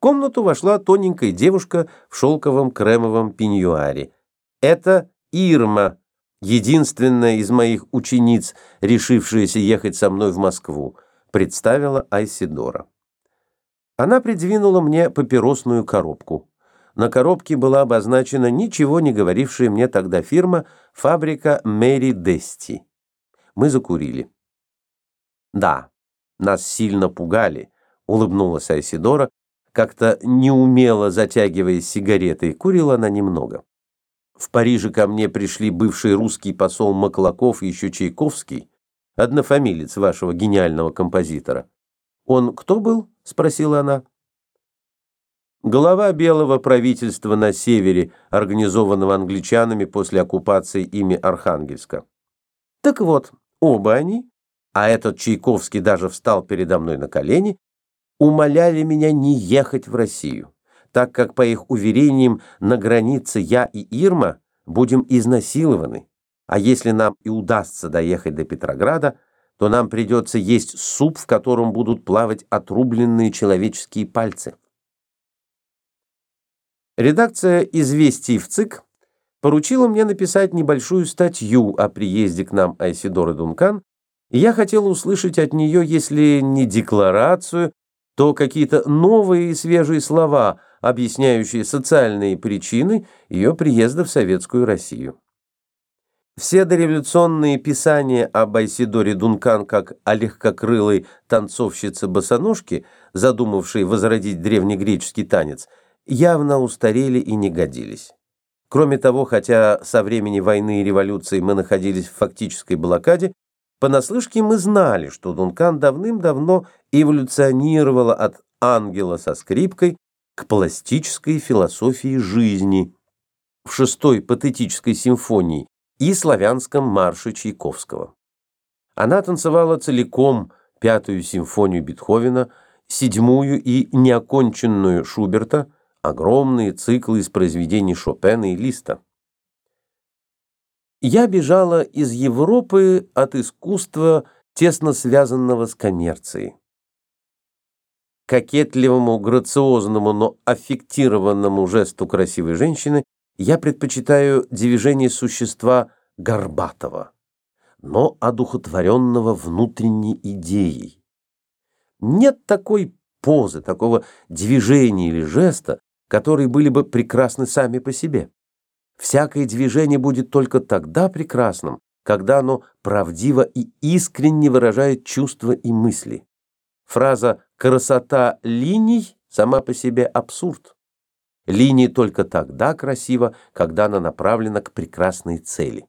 комнату вошла тоненькая девушка в шелковом кремовом пеньюаре. Это Ирма, единственная из моих учениц, решившаяся ехать со мной в Москву, представила Айсидора. Она придвинула мне папиросную коробку. На коробке была обозначена ничего не говорившая мне тогда фирма «Фабрика Мэри Дести». Мы закурили. «Да, нас сильно пугали», — улыбнулась Айсидора, как-то неумело затягиваясь сигаретой, курила она немного. В Париже ко мне пришли бывший русский посол Маклаков и еще Чайковский, однофамилец вашего гениального композитора. «Он кто был?» — спросила она. Глава белого правительства на севере, организованного англичанами после оккупации ими Архангельска. Так вот, оба они, а этот Чайковский даже встал передо мной на колени, умоляли меня не ехать в Россию, так как, по их уверениям, на границе я и Ирма будем изнасилованы, а если нам и удастся доехать до Петрограда, то нам придется есть суп, в котором будут плавать отрубленные человеческие пальцы. Редакция «Известий в ЦИК» поручила мне написать небольшую статью о приезде к нам Айсидоры Дункан, и я хотел услышать от нее, если не декларацию, то какие-то новые и свежие слова, объясняющие социальные причины ее приезда в Советскую Россию. Все дореволюционные писания об Айсидоре Дункан как о легкокрылой танцовщице-босоножке, задумавшей возродить древнегреческий танец, явно устарели и не годились. Кроме того, хотя со времени войны и революции мы находились в фактической блокаде, Понаслышке мы знали, что Дункан давным-давно эволюционировала от ангела со скрипкой к пластической философии жизни в шестой патетической симфонии и славянском марше Чайковского. Она танцевала целиком пятую симфонию Бетховена, седьмую и неоконченную Шуберта, огромные циклы из произведений Шопена и Листа. Я бежала из Европы от искусства, тесно связанного с коммерцией. Кокетливому, грациозному, но аффектированному жесту красивой женщины я предпочитаю движение существа горбатого, но одухотворенного внутренней идеей. Нет такой позы, такого движения или жеста, которые были бы прекрасны сами по себе. Всякое движение будет только тогда прекрасным, когда оно правдиво и искренне выражает чувства и мысли. Фраза «красота линий» сама по себе абсурд. Линия только тогда красива, когда она направлена к прекрасной цели.